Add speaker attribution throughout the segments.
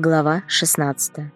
Speaker 1: Глава 16.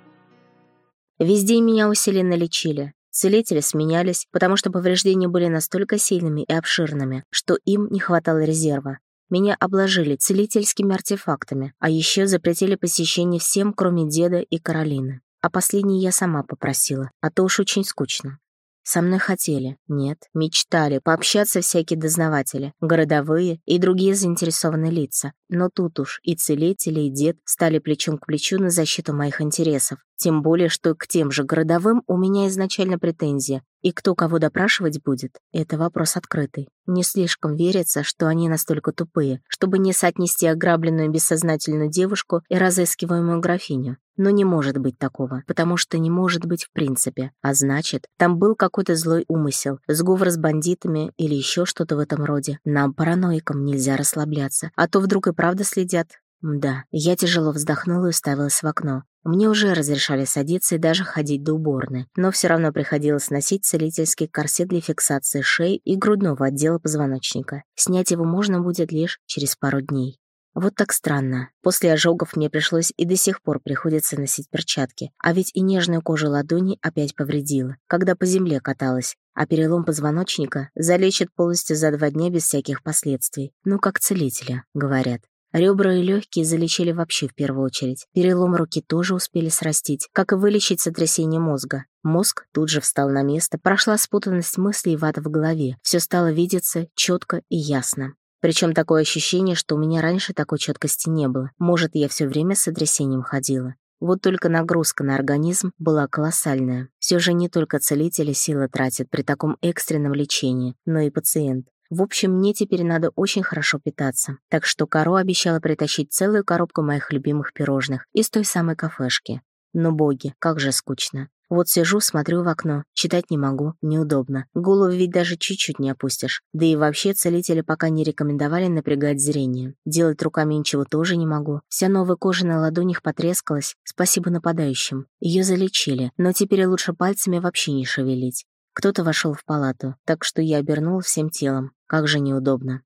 Speaker 1: Везде меня усиленно лечили. Целители сменялись, потому что повреждения были настолько сильными и обширными, что им не хватало резерва. Меня обложили целительскими артефактами, а еще запретили посещение всем, кроме деда и Каролины. А последней я сама попросила, а то уж очень скучно. Со мной хотели, нет, мечтали пообщаться всякие дознаватели, городовые и другие заинтересованные лица. Но тут уж и целители, и дед стали плечом к плечу на защиту моих интересов. Тем более, что к тем же городовым у меня изначально претензия, и кто кого допрашивать будет, это вопрос открытый. Не слишком верится, что они настолько тупые, чтобы не соотнести ограбленную бессознательную девушку и разыскиваемую графиню. Но не может быть такого, потому что не может быть в принципе. А значит, там был какой-то злой умысел, сговор с бандитами или еще что-то в этом роде. Нам, параноикам, нельзя расслабляться, а то вдруг и правда следят. Да, я тяжело вздохнула и уставилась в окно. Мне уже разрешали садиться и даже ходить до уборной, но все равно приходилось носить целительский корсет для фиксации шеи и грудного отдела позвоночника. Снять его можно будет лишь через пару дней. Вот так странно. После ожогов мне пришлось и до сих пор приходится носить перчатки, а ведь и нежную кожу ладони опять повредила, когда по земле каталась, а перелом позвоночника залечит полностью за два дня без всяких последствий. Ну, как целителя, говорят. Ребра и легкие залечили вообще в первую очередь. Перелом руки тоже успели срастить, как и вылечить сотрясение мозга. Мозг тут же встал на место, прошла спутанность мыслей и вата в голове. Все стало видеться четко и ясно. Причем такое ощущение, что у меня раньше такой четкости не было. Может, я все время с сотрясением ходила. Вот только нагрузка на организм была колоссальная. Все же не только целители силы тратят при таком экстренном лечении, но и пациент. В общем, мне теперь надо очень хорошо питаться. Так что Каро обещала притащить целую коробку моих любимых пирожных из той самой кафешки. Но боги, как же скучно. Вот сижу, смотрю в окно, читать не могу, неудобно. Голову ведь даже чуть-чуть не опустишь. Да и вообще целители пока не рекомендовали напрягать зрение. Делать руками ничего тоже не могу. Вся новая кожа на ладонях потрескалась, спасибо нападающим. Ее залечили, но теперь лучше пальцами вообще не шевелить. Кто-то вошел в палату, так что я обернул всем телом. Как же неудобно.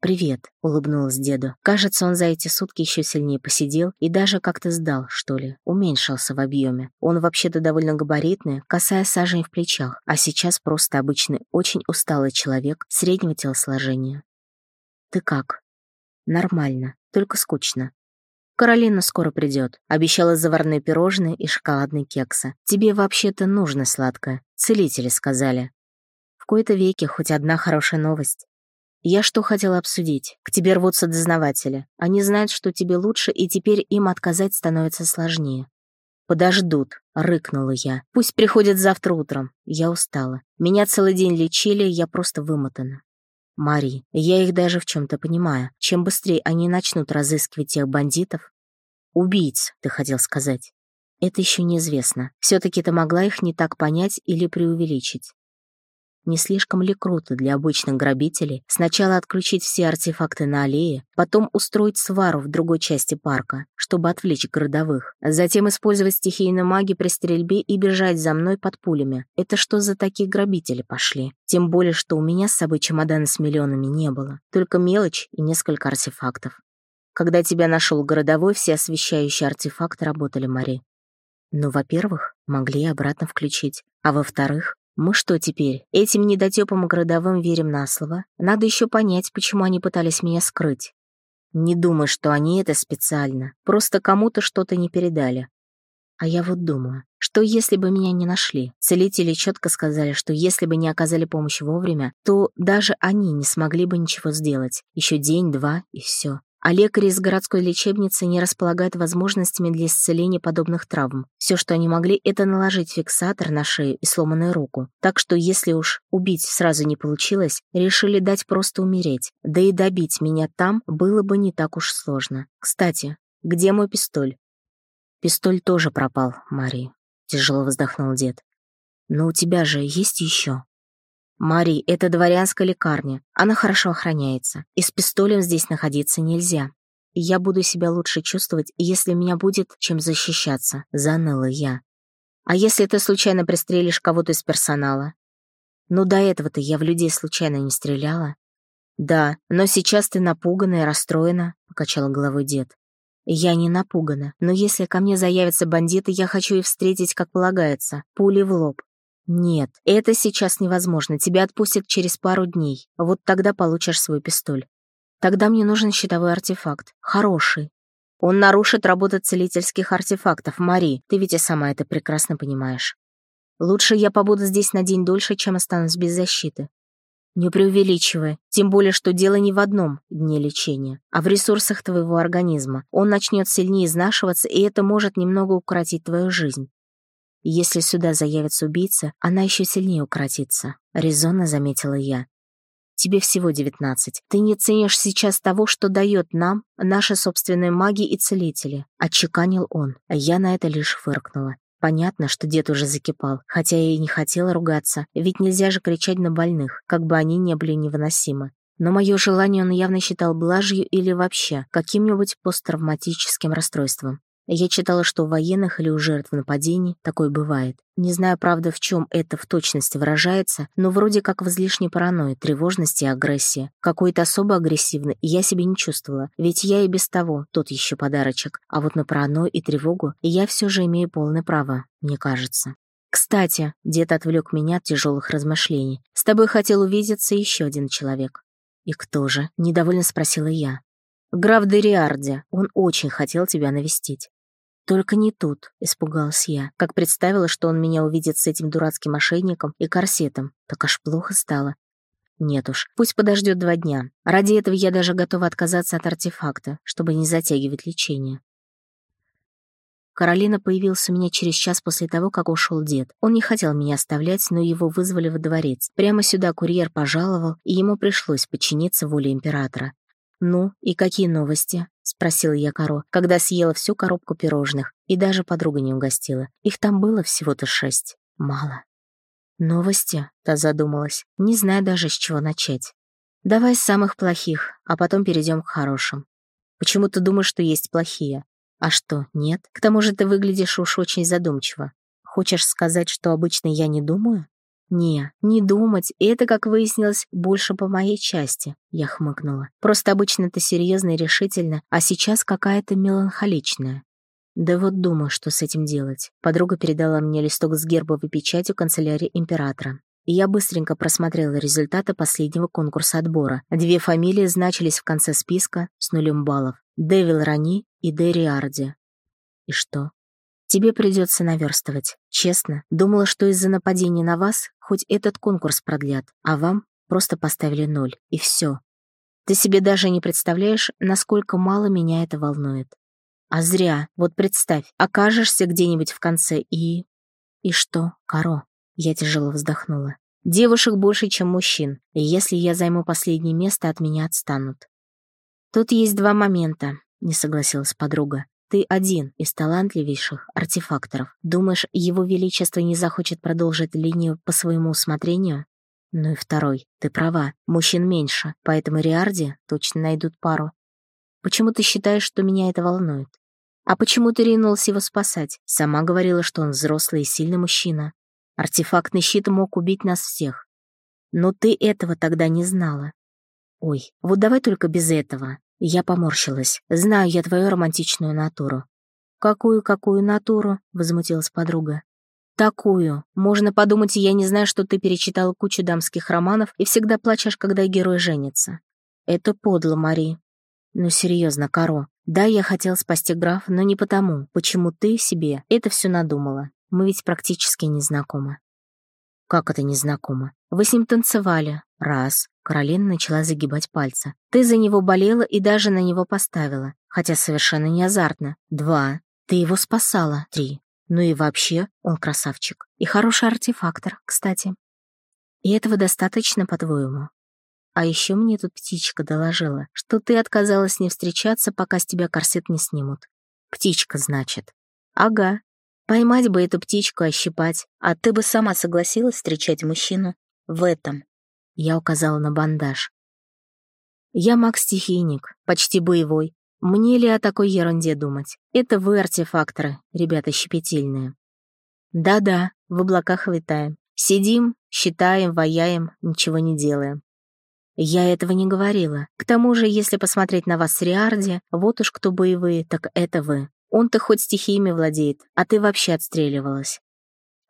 Speaker 1: «Привет», — улыбнулась деду. Кажется, он за эти сутки еще сильнее посидел и даже как-то сдал, что ли, уменьшился в объеме. Он вообще-то довольно габаритный, касая сажень в плечах, а сейчас просто обычный, очень усталый человек среднего телосложения. «Ты как?» «Нормально, только скучно. Каролина скоро придет. Обещала заварные пирожные и шоколадные кексы. Тебе вообще-то нужно сладкое. Целители сказали. В кои-то веке хоть одна хорошая новость. Я что хотела обсудить? К тебе рвутся дознаватели. Они знают, что тебе лучше, и теперь им отказать становится сложнее. «Подождут», — рыкнула я. «Пусть приходят завтра утром. Я устала. Меня целый день лечили, я просто вымотана». Мари, я их даже в чем-то понимаю. Чем быстрее они начнут разыскивать тех бандитов... Убийц, ты хотел сказать. Это еще неизвестно. Все-таки ты могла их не так понять или преувеличить. Не слишком ли круто для обычных грабителей сначала отключить все артефакты на аллее, потом устроить свару в другой части парка, чтобы отвлечь городовых, затем использовать стихийную магию при стрельбе и бежать за мной под пулями? Это что за такие грабители пошли? Тем более, что у меня с собой чемодана с миллионами не было, только мелочь и несколько артефактов. Когда тебя нашел городовой, все освещающие артефакты работали, Мари. Ну, во-первых, могли обратно включить, а во-вторых, мы что теперь, этим недотепам городовым верим на слово? Надо еще понять, почему они пытались меня скрыть. Не думай, что они это специально. Просто кому-то что-то не передали. А я вот думаю, что если бы меня не нашли? Целители четко сказали, что если бы не оказали помощь вовремя, то даже они не смогли бы ничего сделать. Еще день-два и все а лекари из городской лечебницы не располагают возможностями для исцеления подобных травм. Все, что они могли, это наложить фиксатор на шею и сломанную руку. Так что если уж убить сразу не получилось, решили дать просто умереть. Да и добить меня там было бы не так уж сложно. Кстати, где мой пистоль? Пистоль тоже пропал, Мари. Тяжело вздохнул дед. Но у тебя же есть еще. «Мари, это дворянская лекарня. Она хорошо охраняется. И с пистолем здесь находиться нельзя. Я буду себя лучше чувствовать, если у меня будет чем защищаться», — заныла я. «А если ты случайно пристрелишь кого-то из персонала?» «Ну, до этого-то я в людей случайно не стреляла». «Да, но сейчас ты напугана и расстроена», — покачал головой дед. Я не напугана, но если ко мне заявятся бандиты, я хочу их встретить, как полагается, пули в лоб. Нет, это сейчас невозможно, тебя отпустят через пару дней, вот тогда получишь свой пистоль. Тогда мне нужен щитовой артефакт, хороший. Он нарушит работу целительских артефактов, Мари, ты ведь и сама это прекрасно понимаешь. Лучше я побуду здесь на день дольше, чем останусь без защиты. Не преувеличивай, тем более, что дело не в одном дне лечения, а в ресурсах твоего организма. Он начнет сильнее изнашиваться, и это может немного укоротить твою жизнь. Если сюда заявится убийца, она еще сильнее укоротится, резонно заметила я. Тебе всего девятнадцать. Ты не ценишь сейчас того, что дает нам наши собственные маги и целители», — отчеканил он, я на это лишь фыркнула. Понятно, что дед уже закипал, хотя я и не хотела ругаться, ведь нельзя же кричать на больных, как бы они не были невыносимы. Но мое желание он явно считал блажью или вообще каким-нибудь посттравматическим расстройством. Я читала, что у военных или у жертв нападений такое бывает. Не знаю, правда, в чем это в точности выражается, но вроде как в излишней паранойи, тревожности и агрессии. Какой-то особо агрессивный я себе не чувствовала, ведь я и без того тот еще подарочек. А вот на паранойю и тревогу я все же имею полное право, мне кажется. «Кстати», — дед отвлек меня от тяжелых размышлений, «с тобой хотел увидеться еще один человек». «И кто же?» — недовольно спросила я. «Граф Дериарди. Он очень хотел тебя навестить». «Только не тут», — испугалась я, как представила, что он меня увидит с этим дурацким мошенником и корсетом. Так аж плохо стало. Нет уж, пусть подождет два дня. Ради этого я даже готова отказаться от артефакта, чтобы не затягивать лечение. Каролина появился у меня через час после того, как ушел дед. Он не хотел меня оставлять, но его вызвали во дворец. Прямо сюда курьер пожаловал, и ему пришлось подчиниться воле императора. «Ну, и какие новости?» — спросила я Каро, когда съела всю коробку пирожных и даже подруга не угостила. Их там было всего-то шесть. Мало. «Новости?» — та задумалась. «Не знаю даже, с чего начать. Давай с самых плохих, а потом перейдем к хорошим. Почему ты думаешь, что есть плохие? А что, нет? К тому же ты выглядишь уж очень задумчиво. Хочешь сказать, что обычно я не думаю?» «Не, не думать, это, как выяснилось, больше по моей части», — я хмыкнула. «Просто обычно ты серьезно и решительно, а сейчас какая-то меланхоличная». «Да вот думаю, что с этим делать». Подруга передала мне листок с гербовой печатью канцелярии императора. И я быстренько просмотрела результаты последнего конкурса отбора. Две фамилии значились в конце списка с нулем баллов. Дэвил Рани и Дэри Арди. И что? Тебе придется наверстывать. Честно, думала, что из-за нападения на вас хоть этот конкурс продлят, а вам просто поставили ноль, и все. Ты себе даже не представляешь, насколько мало меня это волнует. А зря. Вот представь, окажешься где-нибудь в конце и... И что, Каро? Я тяжело вздохнула. Девушек больше, чем мужчин, и если я займу последнее место, от меня отстанут. Тут есть два момента, не согласилась подруга. Ты один из талантливейших артефакторов. Думаешь, его величество не захочет продолжить линию по своему усмотрению? Ну и второй. Ты права, мужчин меньше, поэтому Риарди точно найдут пару. Почему ты считаешь, что меня это волнует? А почему ты ринулась его спасать? Сама говорила, что он взрослый и сильный мужчина. Артефактный щит мог убить нас всех. Но ты этого тогда не знала. Ой, вот давай только без этого. Я поморщилась. «Знаю я твою романтичную натуру». «Какую-какую натуру?» — возмутилась подруга. «Такую. Можно подумать, я не знаю, что ты перечитала кучу дамских романов и всегда плачешь, когда герой женится». «Это подло, Мари». «Ну, серьезно, Каро. Да, я хотел спасти граф, но не потому, почему ты себе это все надумала. Мы ведь практически не знакомы». «Как это незнакомо? Вы с ним танцевали. Раз. Каролина начала загибать пальцы. «Ты за него болела и даже на него поставила, хотя совершенно не азартно. Два. Ты его спасала. Три. Ну и вообще, он красавчик. И хороший артефактор, кстати. И этого достаточно, по-твоему? А еще мне тут птичка доложила, что ты отказалась с ней встречаться, пока с тебя корсет не снимут. Птичка, значит. Ага. Поймать бы эту птичку, ощипать. А ты бы сама согласилась встречать мужчину в этом я указала на бандаж. «Я маг-стихийник, почти боевой. Мне ли о такой ерунде думать? Это вы артефакторы, ребята щепетильные». «Да-да, в облаках витаем. Сидим, считаем, ваяем, ничего не делаем». Я этого не говорила. К тому же, если посмотреть на вас с Риарди, вот уж кто боевые, так это вы. Он-то хоть стихиями владеет, а ты вообще отстреливалась.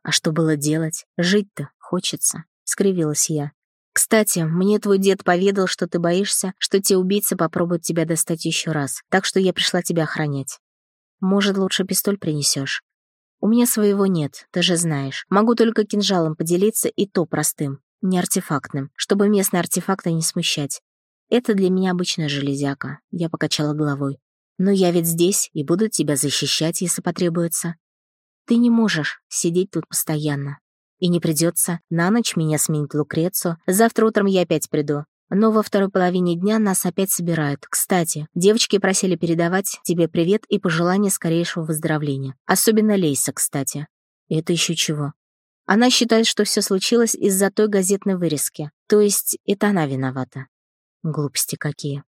Speaker 1: А что было делать? Жить-то хочется, скривилась я. Кстати, мне твой дед поведал, что ты боишься, что те убийцы попробуют тебя достать еще раз, так что я пришла тебя охранять. Может, лучше пистоль принесешь? У меня своего нет, ты же знаешь. Могу только кинжалом поделиться, и то простым не артефактным, чтобы местные артефакты не смущать. Это для меня обычная железяка, я покачала головой. Но я ведь здесь и буду тебя защищать, если потребуется. Ты не можешь сидеть тут постоянно. И не придется. На ночь меня сменит Лукрецию, завтра утром я опять приду. Но во второй половине дня нас опять собирают. Кстати, девочки просили передавать тебе привет и пожелания скорейшего выздоровления. Особенно Лейса, кстати. Это еще чего? Она считает, что все случилось из-за той газетной вырезки. То есть это она виновата. Глупости какие.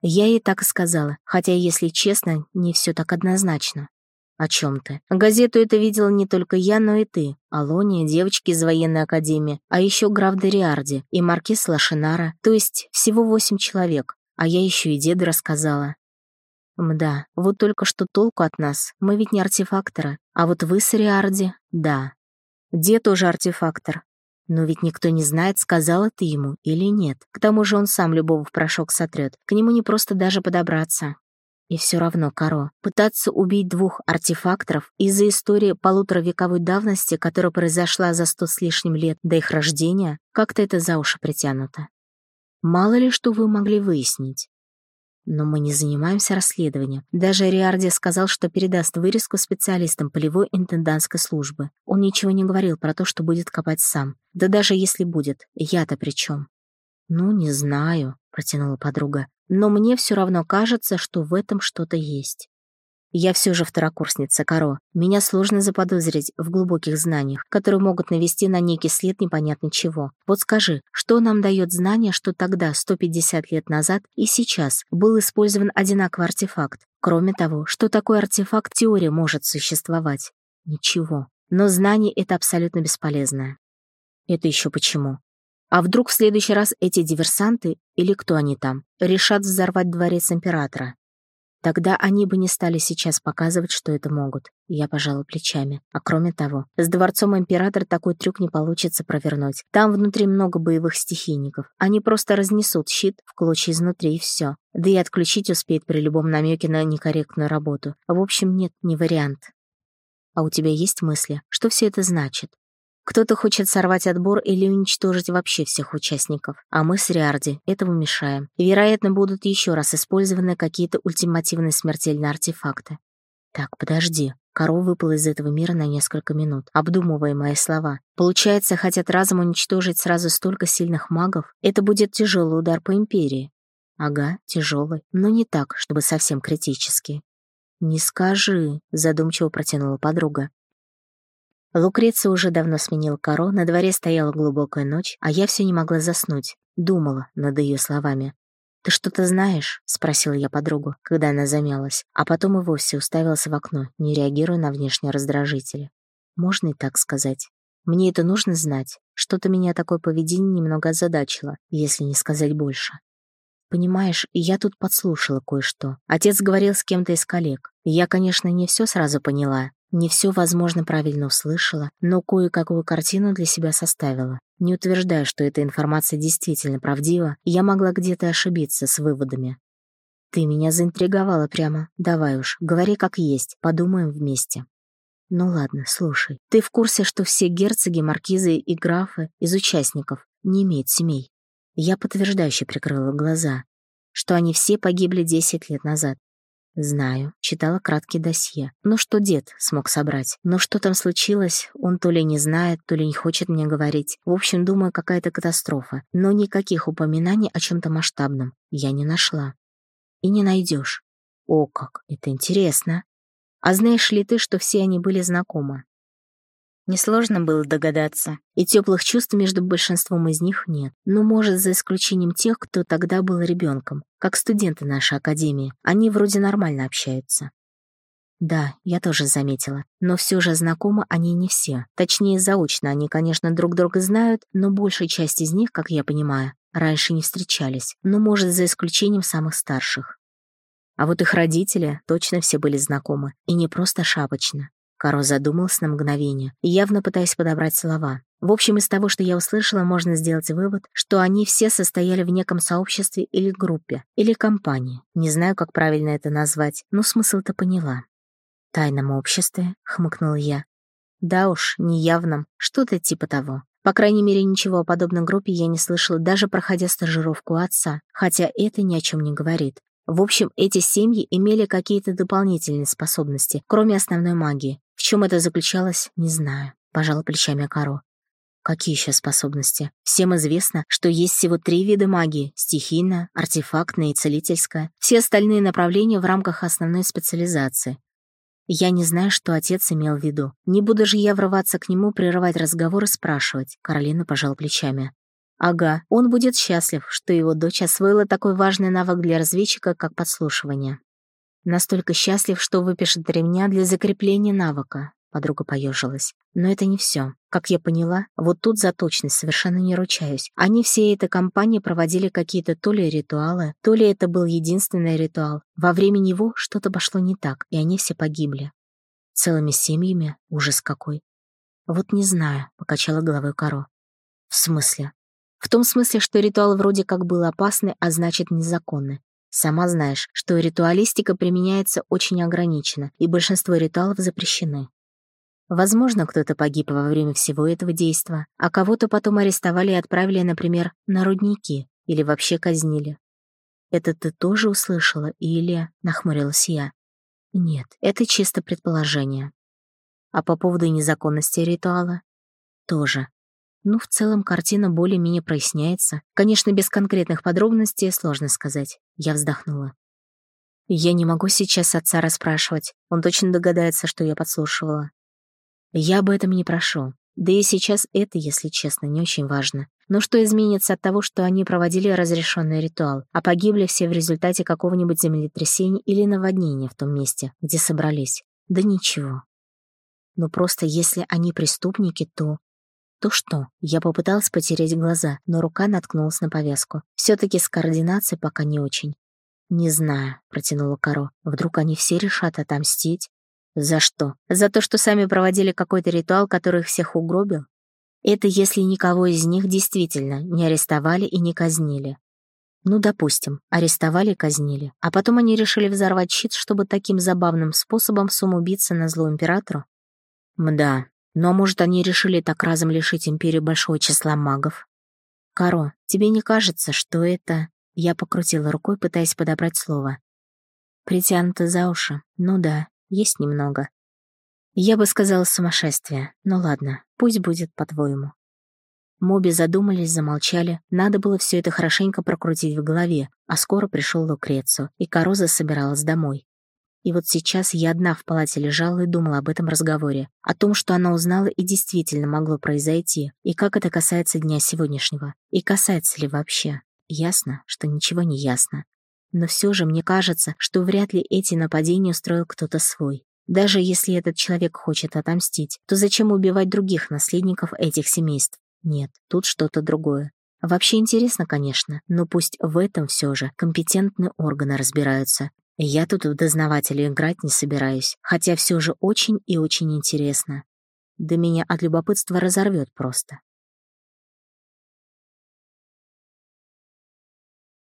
Speaker 1: Я ей так и сказала, хотя, если честно, не все так однозначно. О чем ты? Газету это видела не только я, но и ты. Алония, девочки из военной академии, а еще граф Дериарди и маркиз Лашинара, то есть всего восемь человек. А я еще и деда рассказала. Мда, вот только что толку от нас, мы ведь не артефакторы, а вот вы с Риарди, да, Дед тоже артефактор. Но ведь никто не знает, сказала ты ему или нет. К тому же он сам любого в порошок сотрет. К нему не просто даже подобраться. И все равно, Каро, пытаться убить двух артефакторов из-за истории полуторавековой давности, которая произошла за сто с лишним лет до их рождения, как-то это за уши притянуто. Мало ли что вы могли выяснить. Но мы не занимаемся расследованием. Даже Риарди сказал, что передаст вырезку специалистам полевой интендантской службы. Он ничего не говорил про то, что будет копать сам. Да даже если будет, я-то при чем? «Ну, не знаю», — протянула подруга. «Но мне все равно кажется, что в этом что-то есть». Я все же второкурсница, Каро. Меня сложно заподозрить в глубоких знаниях, которые могут навести на некий след непонятно чего. Вот скажи, что нам дает знание, что тогда, 150 лет назад и сейчас, был использован одинаковый артефакт? Кроме того, что такой артефакт теория может существовать? Ничего. Но знание — это абсолютно бесполезное. Это еще почему? А вдруг в следующий раз эти диверсанты, или кто они там, решат взорвать дворец императора? Тогда они бы не стали сейчас показывать, что это могут. Я пожала плечами. А кроме того, с дворцом императора такой трюк не получится провернуть. Там внутри много боевых стихийников. Они просто разнесут щит в клочья изнутри и все. Да и отключить успеет при любом намеке на некорректную работу. В общем, нет, не вариант. А у тебя есть мысли, что все это значит? Кто-то хочет сорвать отбор или уничтожить вообще всех участников, а мы с Риарди этому мешаем. Вероятно, будут еще раз использованы какие-то ультимативные смертельные артефакты. Так, подожди. Корова выпала из этого мира на несколько минут, обдумывая мои слова. Получается, хотят разом уничтожить сразу столько сильных магов? Это будет тяжелый удар по Империи. Ага, тяжелый, но не так, чтобы совсем критический. «Не скажи», — задумчиво протянула подруга. Лукреция уже давно сменил коро, на дворе стояла глубокая ночь, а я все не могла заснуть, думала над ее словами. «Ты что-то знаешь?» — спросила я подругу, когда она замялась, а потом и вовсе уставился в окно, не реагируя на внешние раздражители. «Можно и так сказать. Мне это нужно знать. Что-то меня такое поведение немного озадачило, если не сказать больше. Понимаешь, я тут подслушала кое-что. Отец говорил с кем-то из коллег. Я, конечно, не все сразу поняла, не все, возможно, правильно услышала, но кое-какую картину для себя составила. Не утверждаю, что эта информация действительно правдива, я могла где-то ошибиться с выводами. Ты меня заинтриговала прямо. Давай уж, говори как есть, подумаем вместе. Ну ладно, слушай. Ты в курсе, что все герцоги, маркизы и графы из участников не имеют семей? Я подтверждающе прикрыла глаза, что они все погибли 10 лет назад. Знаю, читала краткий досье. Ну что дед смог собрать? Но что там случилось, он то ли не знает, то ли не хочет мне говорить. В общем, думаю, какая-то катастрофа. Но никаких упоминаний о чем-то масштабном я не нашла. И не найдешь. О как, это интересно. А знаешь ли ты, что все они были знакомы? Несложно было догадаться, и теплых чувств между большинством из них нет. Но, может, за исключением тех, кто тогда был ребенком, как студенты нашей академии. Они вроде нормально общаются. Да, я тоже заметила. Но все же знакомы они не все. Точнее, заочно они, конечно, друг друга знают, но большая часть из них, как я понимаю, раньше не встречались, но, может, за исключением самых старших. А вот их родители точно все были знакомы, и не просто шапочно. Каро задумался на мгновение, явно пытаясь подобрать слова. В общем, из того, что я услышала, можно сделать вывод, что они все состояли в неком сообществе или группе, или компании. Не знаю, как правильно это назвать, но смысл-то поняла. «Тайном обществе?» — хмыкнула я. «Да уж, неявном, что-то типа того. По крайней мере, ничего о подобной группе я не слышала, даже проходя стажировку отца, хотя это ни о чем не говорит. В общем, эти семьи имели какие-то дополнительные способности, кроме основной магии. В чем это заключалось, не знаю. Пожала плечами Каро. Какие еще способности? Всем известно, что есть всего три вида магии — стихийная, артефактная и целительская. Все остальные направления в рамках основной специализации. Я не знаю, что отец имел в виду. Не буду же я врываться к нему, прерывать разговор и спрашивать. Каролина пожала плечами. Ага, он будет счастлив, что его дочь освоила такой важный навык для разведчика, как подслушивание. Настолько счастлив, что выпишет ремня для закрепления навыка. Подруга поежилась. Но это не все. Как я поняла, вот тут за точность совершенно не ручаюсь. Они всей этой компании проводили какие-то то ли ритуалы, то ли это был единственный ритуал. Во время него что-то пошло не так, и они все погибли. Целыми семьями? Ужас какой. Вот не знаю, покачала головой Каро. В смысле? В том смысле, что ритуал вроде как был опасный, а значит незаконный. Сама знаешь, что ритуалистика применяется очень ограниченно, и большинство ритуалов запрещены. Возможно, кто-то погиб во время всего этого действа, а кого-то потом арестовали и отправили, например, на рудники или вообще казнили. «Это ты тоже услышала или...» — нахмурилась я. «Нет, это чисто предположение». А по поводу незаконности ритуала? Тоже. Ну, в целом, картина более-менее проясняется. Конечно, без конкретных подробностей сложно сказать. Я вздохнула. Я не могу сейчас отца расспрашивать. Он точно догадается, что я подслушивала. Я об этом не прошу. Да и сейчас это, если честно, не очень важно. Но что изменится от того, что они проводили разрешенный ритуал, а погибли все в результате какого-нибудь землетрясения или наводнения в том месте, где собрались? Да ничего. Но просто если они преступники, то то что? Я попыталась потереть глаза, но рука наткнулась на повязку. Все-таки с координацией пока не очень. «Не знаю», — протянула Каро. «Вдруг они все решат отомстить?» «За что? За то, что сами проводили какой-то ритуал, который их всех угробил? Это если никого из них действительно не арестовали и не казнили. Ну, допустим, арестовали и казнили, а потом они решили взорвать щит, чтобы таким забавным способом самоубиться на зло императору? Мда, но, может, они решили так разом лишить Империи большого числа магов? Каро, тебе не кажется, что это... Я покрутила рукой, пытаясь подобрать слово. Притянуто за уши. Ну да, есть немного. Я бы сказала сумасшествие. Ну ладно, пусть будет по-твоему. Моби задумались, замолчали. Надо было все это хорошенько прокрутить в голове, а скоро пришел Лукрецу, и Короза собиралась домой. И вот сейчас я одна в палате лежала и думала об этом разговоре, о том, что она узнала и действительно могло произойти, и как это касается дня сегодняшнего, и касается ли вообще. Ясно, что ничего не ясно. Но все же мне кажется, что вряд ли эти нападения устроил кто-то свой. Даже если этот человек хочет отомстить, то зачем убивать других наследников этих семейств? Нет, тут что-то другое. Вообще интересно, конечно, но пусть в этом все же компетентные органы разбираются, я тут в дознавателя играть не собираюсь, хотя все же очень и очень интересно. Да меня от любопытства разорвет просто.